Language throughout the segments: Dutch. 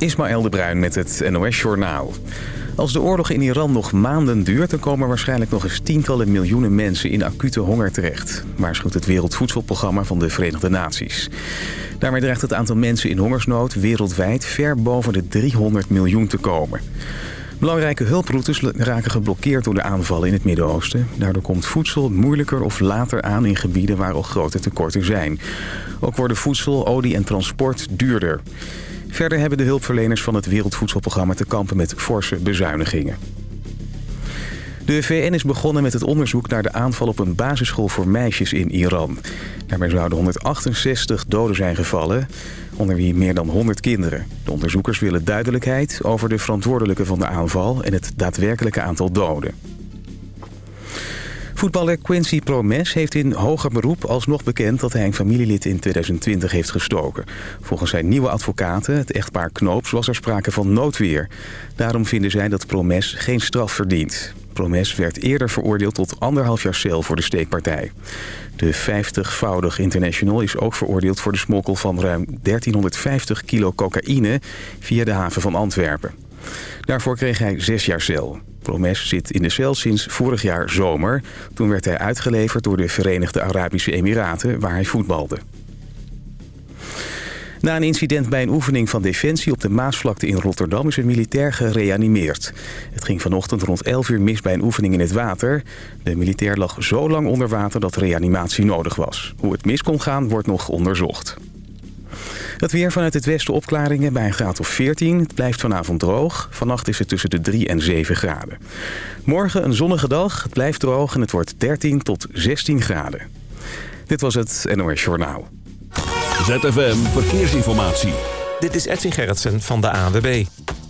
Ismaël de Bruin met het NOS Journaal. Als de oorlog in Iran nog maanden duurt... dan komen waarschijnlijk nog eens tientallen miljoenen mensen in acute honger terecht. Waarschuwt het Wereldvoedselprogramma van de Verenigde Naties. Daarmee dreigt het aantal mensen in hongersnood wereldwijd... ver boven de 300 miljoen te komen. Belangrijke hulproutes raken geblokkeerd door de aanvallen in het Midden-Oosten. Daardoor komt voedsel moeilijker of later aan in gebieden waar al grote tekorten zijn. Ook worden voedsel, olie en transport duurder. Verder hebben de hulpverleners van het Wereldvoedselprogramma te kampen met forse bezuinigingen. De VN is begonnen met het onderzoek naar de aanval op een basisschool voor meisjes in Iran. Daarmee zouden 168 doden zijn gevallen, onder wie meer dan 100 kinderen. De onderzoekers willen duidelijkheid over de verantwoordelijke van de aanval en het daadwerkelijke aantal doden. Voetballer Quincy Promes heeft in hoger beroep alsnog bekend dat hij een familielid in 2020 heeft gestoken. Volgens zijn nieuwe advocaten, het echtpaar Knoops, was er sprake van noodweer. Daarom vinden zij dat Promes geen straf verdient. Promes werd eerder veroordeeld tot anderhalf jaar cel voor de steekpartij. De 50-voudig international is ook veroordeeld voor de smokkel van ruim 1350 kilo cocaïne via de haven van Antwerpen. Daarvoor kreeg hij zes jaar cel. Promes zit in de cel sinds vorig jaar zomer. Toen werd hij uitgeleverd door de Verenigde Arabische Emiraten, waar hij voetbalde. Na een incident bij een oefening van Defensie op de Maasvlakte in Rotterdam is een militair gereanimeerd. Het ging vanochtend rond 11 uur mis bij een oefening in het water. De militair lag zo lang onder water dat reanimatie nodig was. Hoe het mis kon gaan wordt nog onderzocht. Het weer vanuit het westen opklaringen bij een graad of 14. Het blijft vanavond droog. Vannacht is het tussen de 3 en 7 graden. Morgen een zonnige dag. Het blijft droog en het wordt 13 tot 16 graden. Dit was het NOS Journaal. ZFM Verkeersinformatie. Dit is Edwin Gerritsen van de ANWB.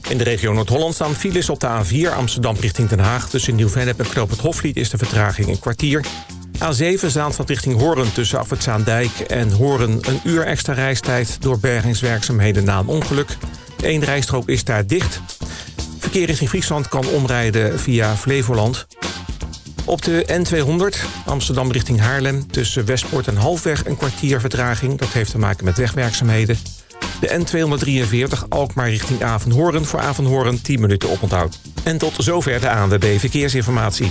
In de regio Noord-Holland staan files op de A4 Amsterdam richting Den Haag. Tussen Nieuw-Vennep en Knoop het Hoflied is de vertraging een kwartier. A7 Zaanstad richting Hoorn tussen Afwitzaandijk en Hoorn... een uur extra reistijd door bergingswerkzaamheden na een ongeluk. Eén rijstrook is daar dicht. Verkeer richting Friesland kan omrijden via Flevoland. Op de N200 Amsterdam richting Haarlem... tussen Westpoort en Halfweg een kwartier vertraging. Dat heeft te maken met wegwerkzaamheden. De N243 Alkmaar richting Avenhoorn voor Avenhoorn 10 minuten oponthoud. En tot zover de ANWB Verkeersinformatie.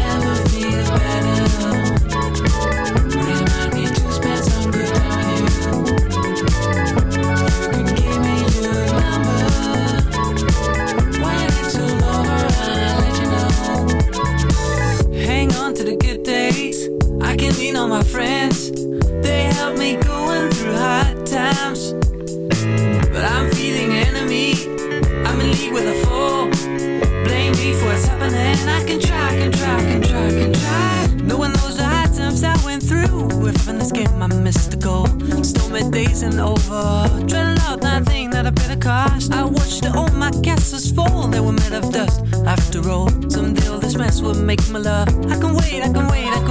Over. Dreading out nothing that I paid cost. I watched all my castles fall. They were made of dust. After all, someday all this mess will make my love. I can wait, I can wait, I can wait, I can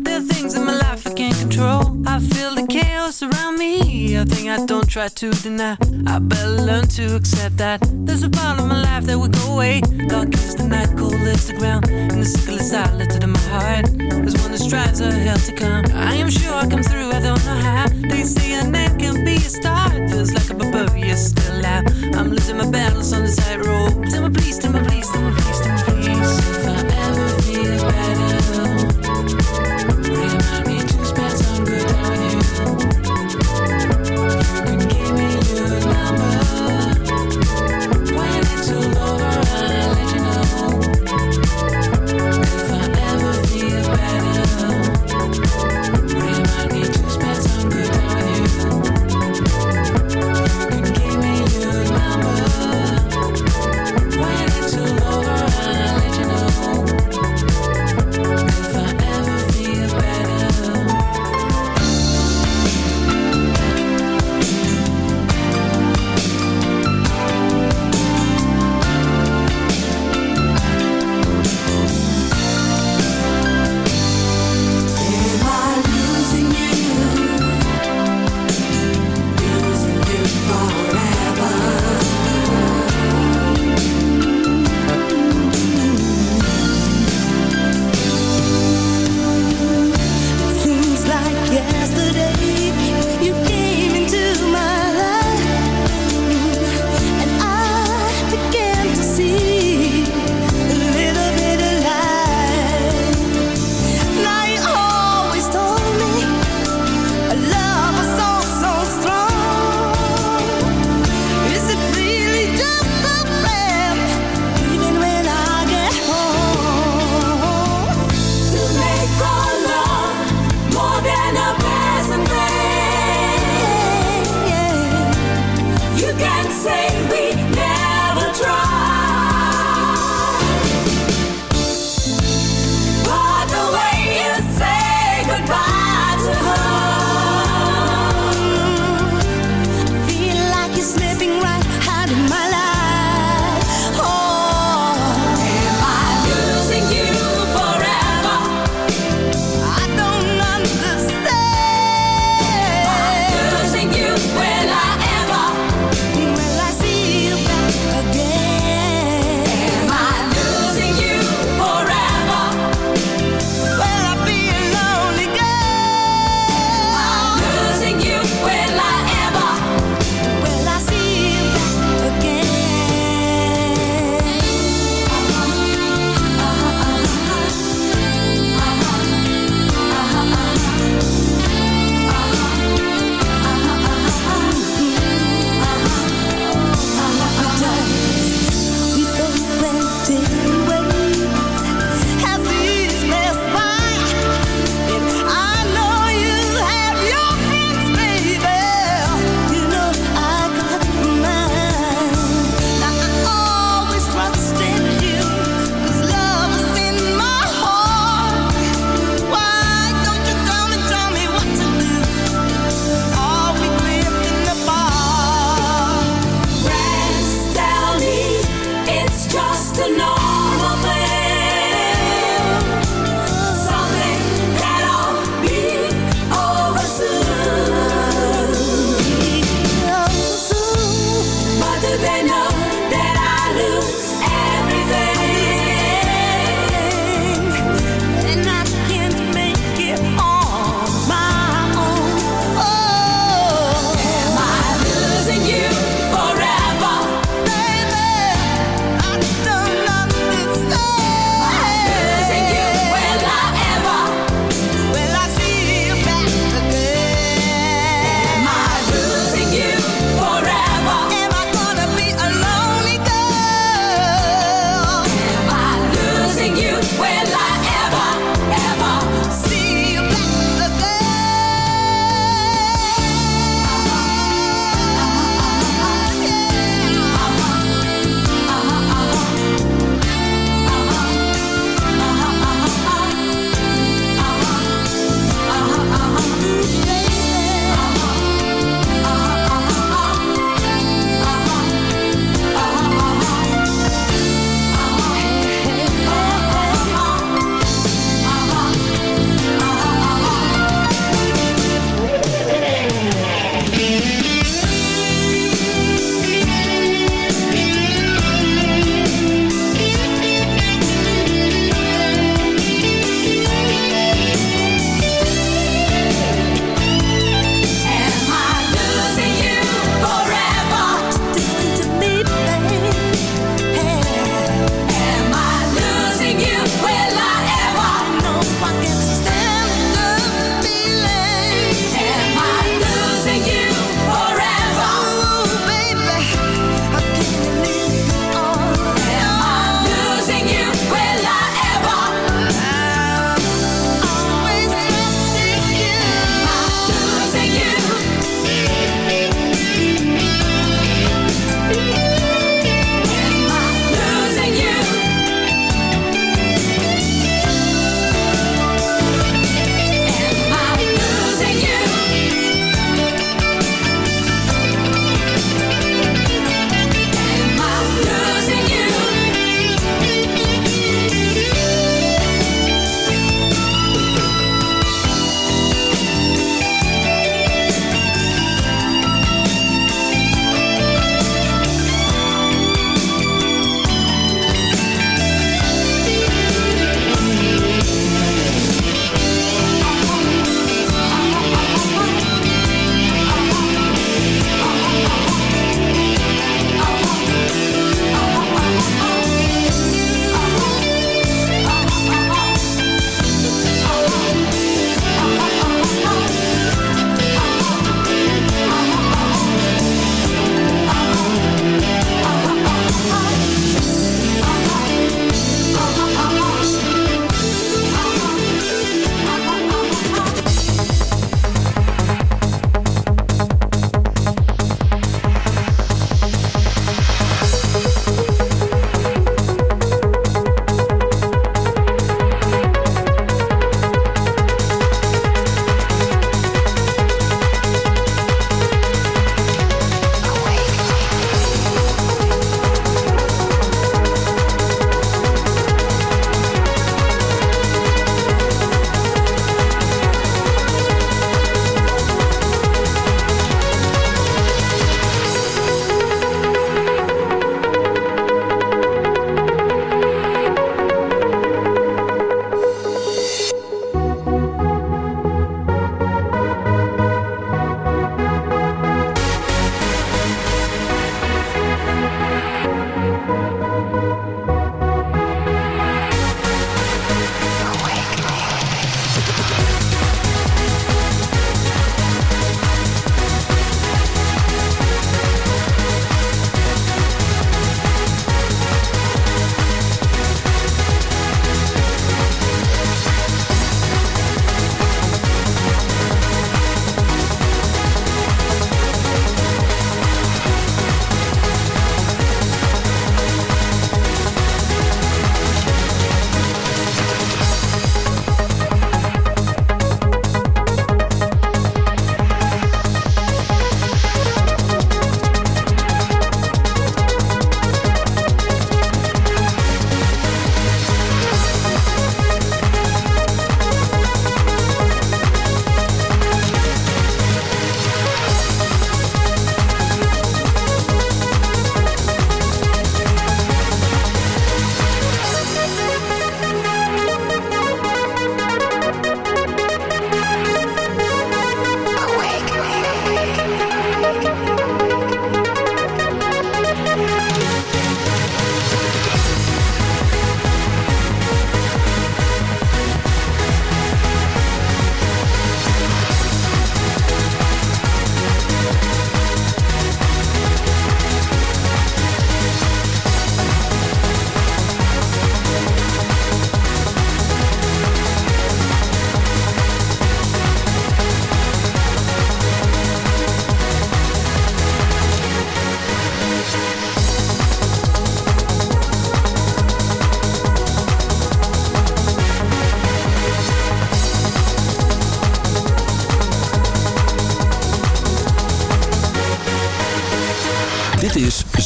Me, a thing I don't try to deny. I better learn to accept that. There's a part of my life that will go away. Dark is the night, cold is the ground. And the sickle is lifted in my heart. There's one that strives a hell to come. I am sure I come through, I don't know how. They say a end can be a start. Feels like a barbarian still alive. I'm losing my battles on the tightrope. Tell me please, tell me please, tell me please, tell me please. If I ever feel better,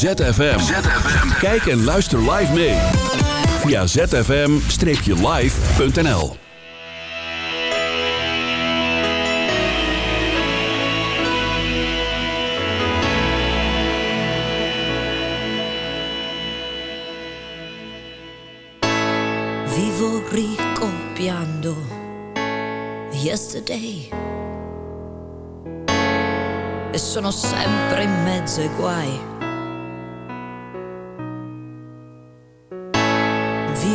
ZFM. Kijk en luister live mee. Via zfm-live.nl Vivo ricopiando yesterday e sono sempre in mezzo ai guai.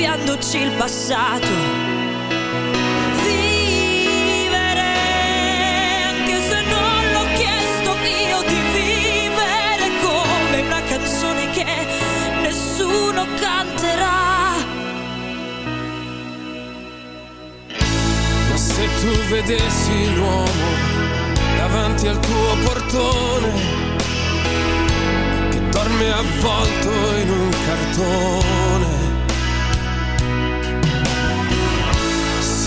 Fotocopiandoci il passato nessuno canterà. Se tu vedessi l'uomo davanti al tuo portone, che dorme avvolto in un cartone.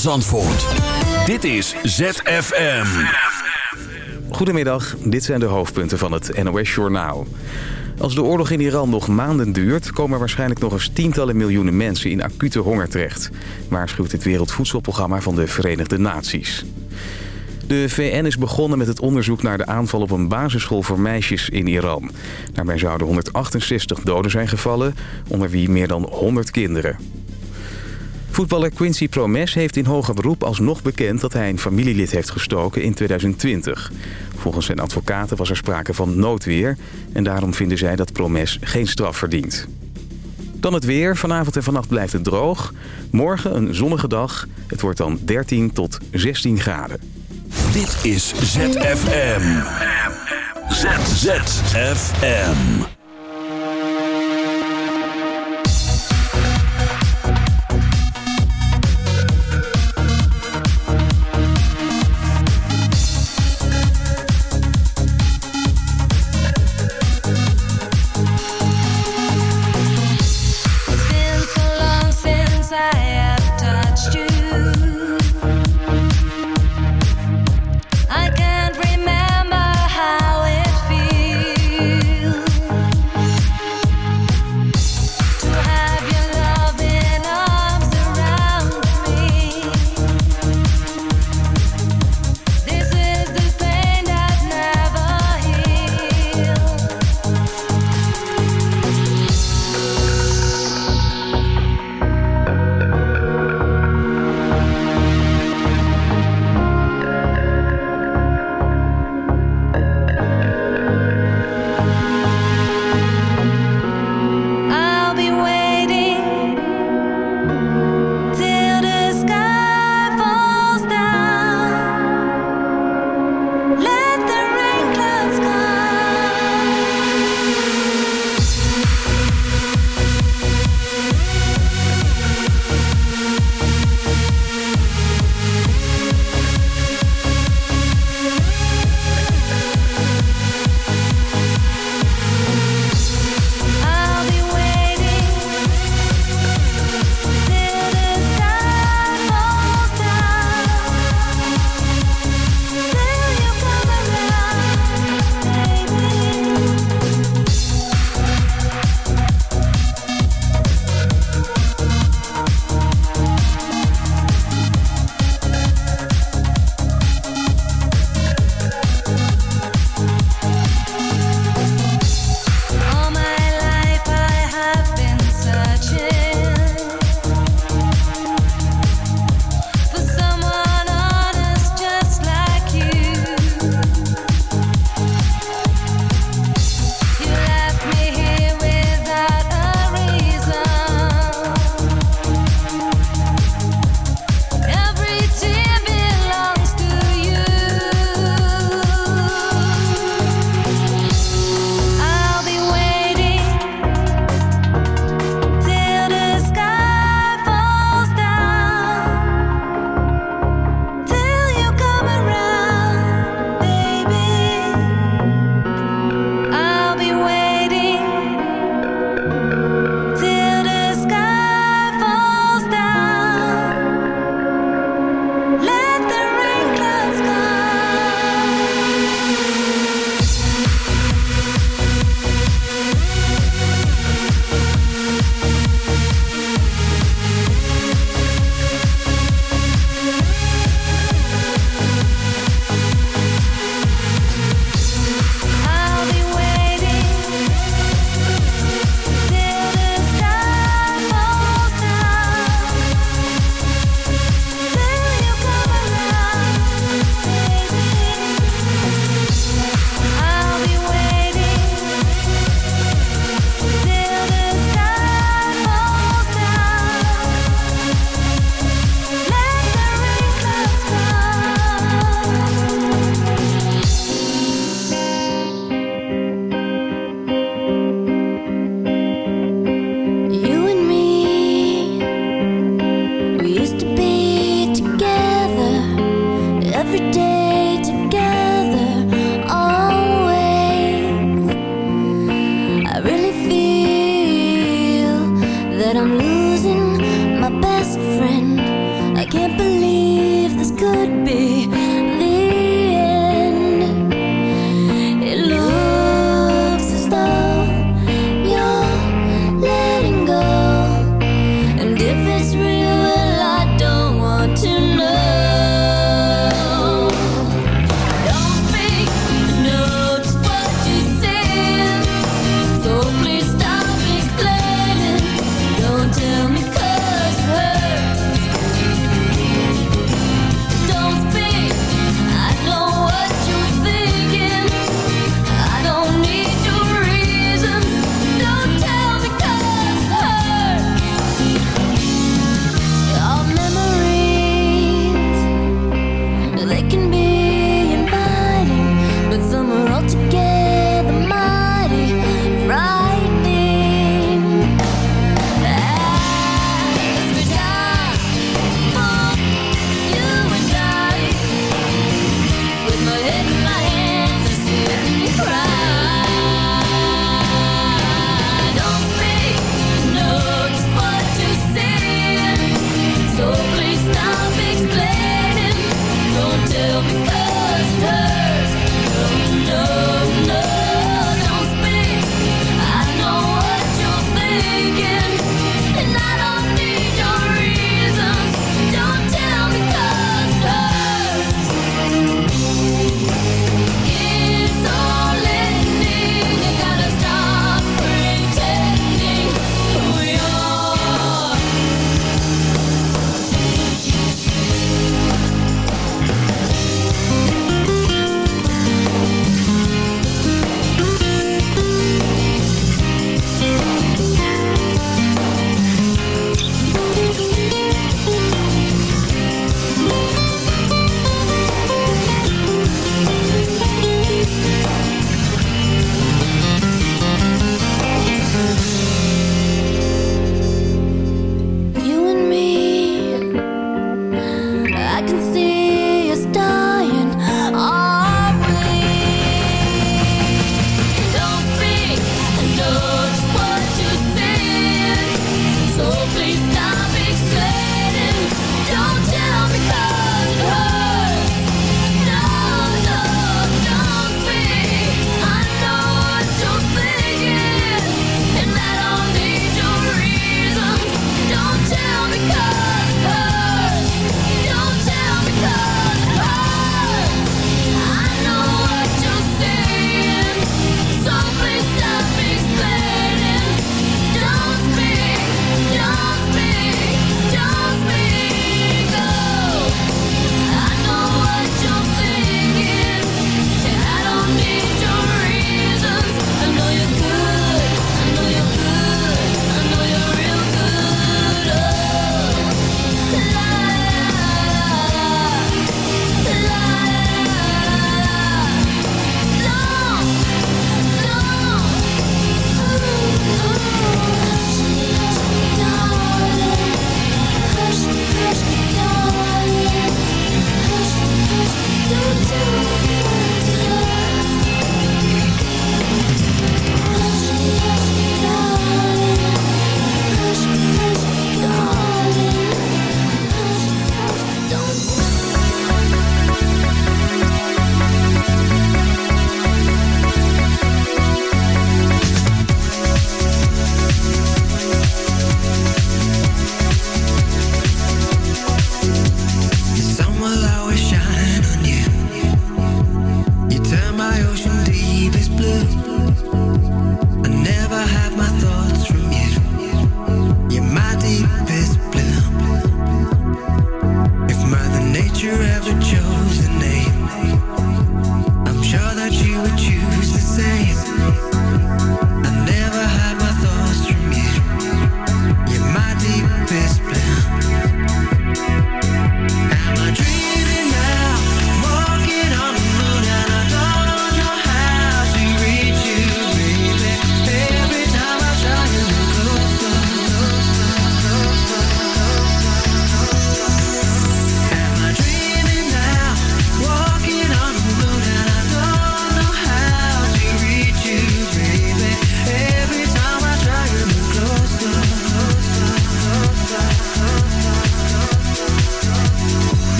Zandvoort. Dit is ZFM. Goedemiddag, dit zijn de hoofdpunten van het NOS-journaal. Als de oorlog in Iran nog maanden duurt... komen waarschijnlijk nog eens tientallen miljoenen mensen in acute honger terecht... waarschuwt het Wereldvoedselprogramma van de Verenigde Naties. De VN is begonnen met het onderzoek naar de aanval op een basisschool voor meisjes in Iran. Daarbij zouden 168 doden zijn gevallen, onder wie meer dan 100 kinderen. Voetballer Quincy Promes heeft in hoger beroep alsnog bekend dat hij een familielid heeft gestoken in 2020. Volgens zijn advocaten was er sprake van noodweer en daarom vinden zij dat Promes geen straf verdient. Dan het weer. Vanavond en vannacht blijft het droog. Morgen een zonnige dag. Het wordt dan 13 tot 16 graden. Dit is ZFM. ZZFM.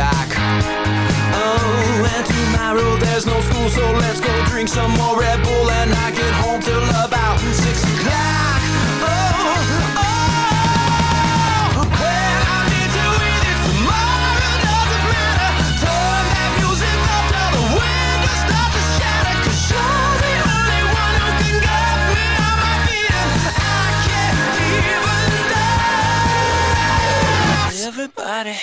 Oh, and tomorrow there's no school, so let's go drink some more Red Bull and I get home.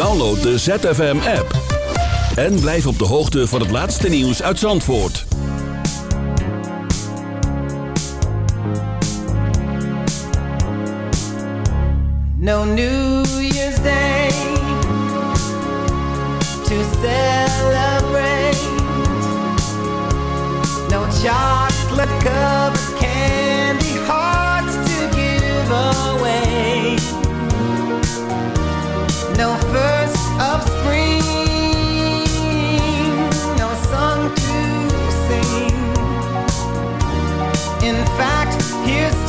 Download de ZFM-app. En blijf op de hoogte van het laatste nieuws uit Zandvoort. No New Year's Day to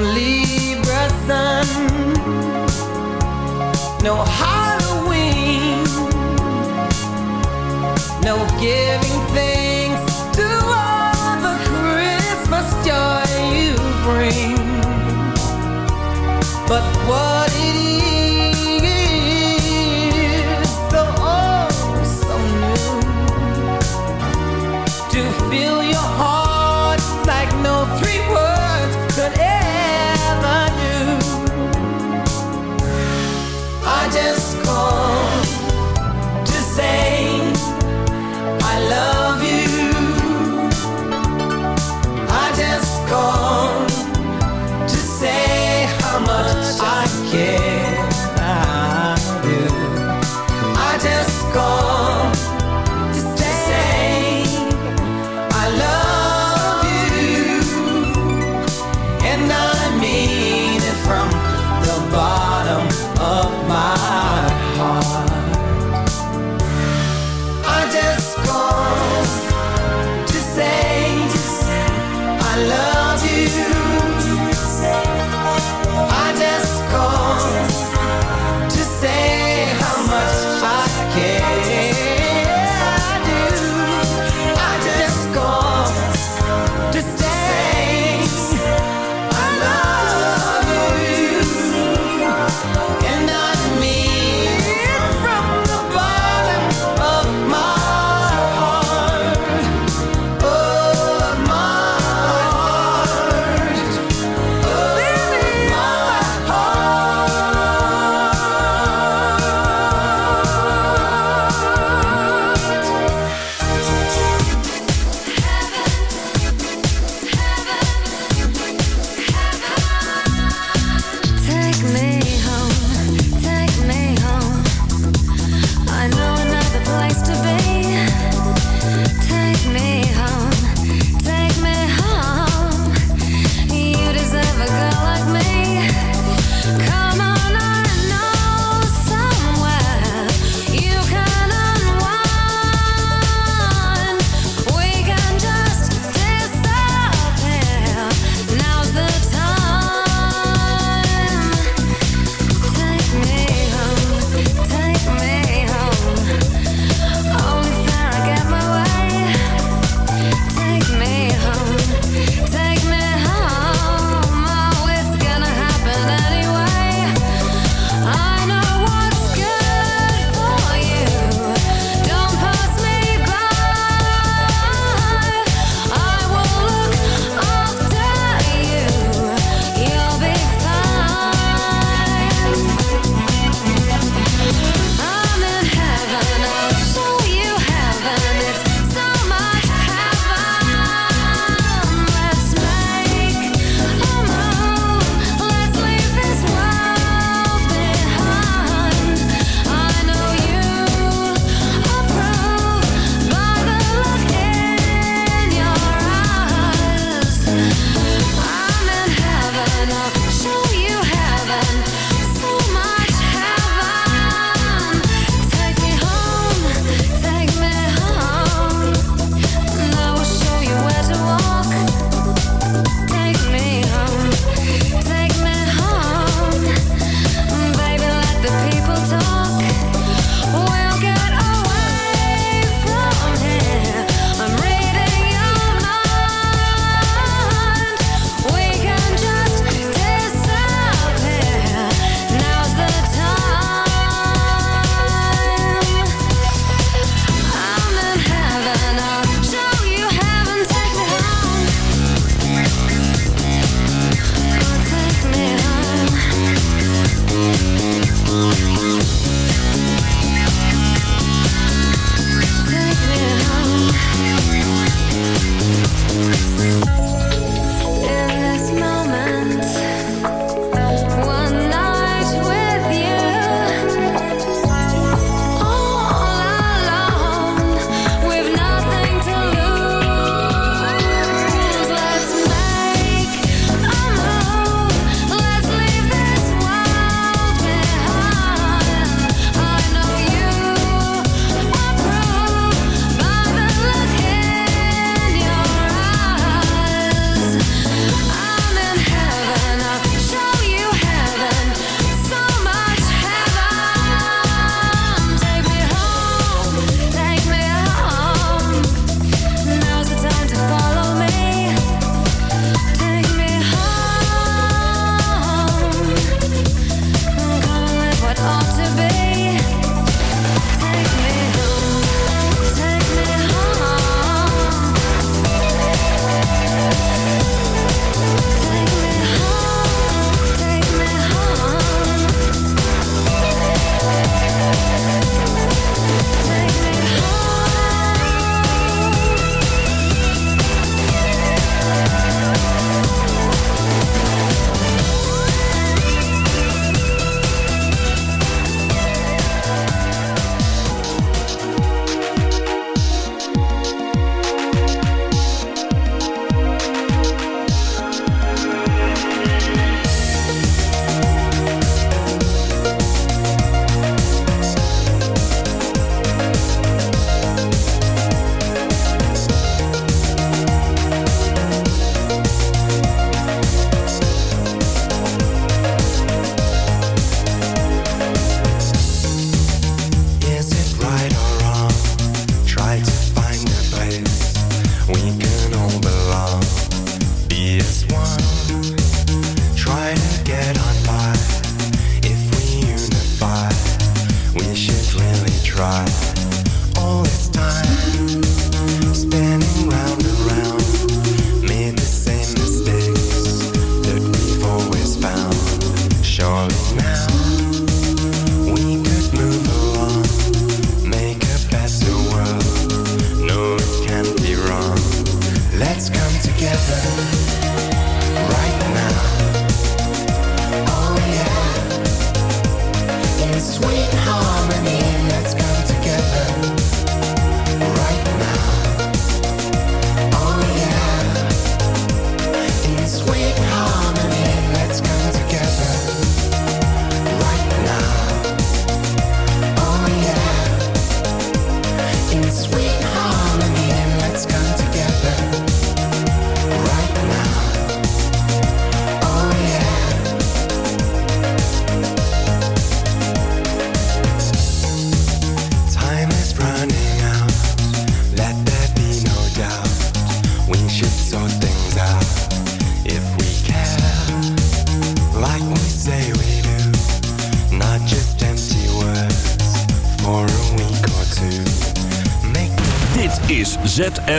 Libra sun, no Halloween, no giving.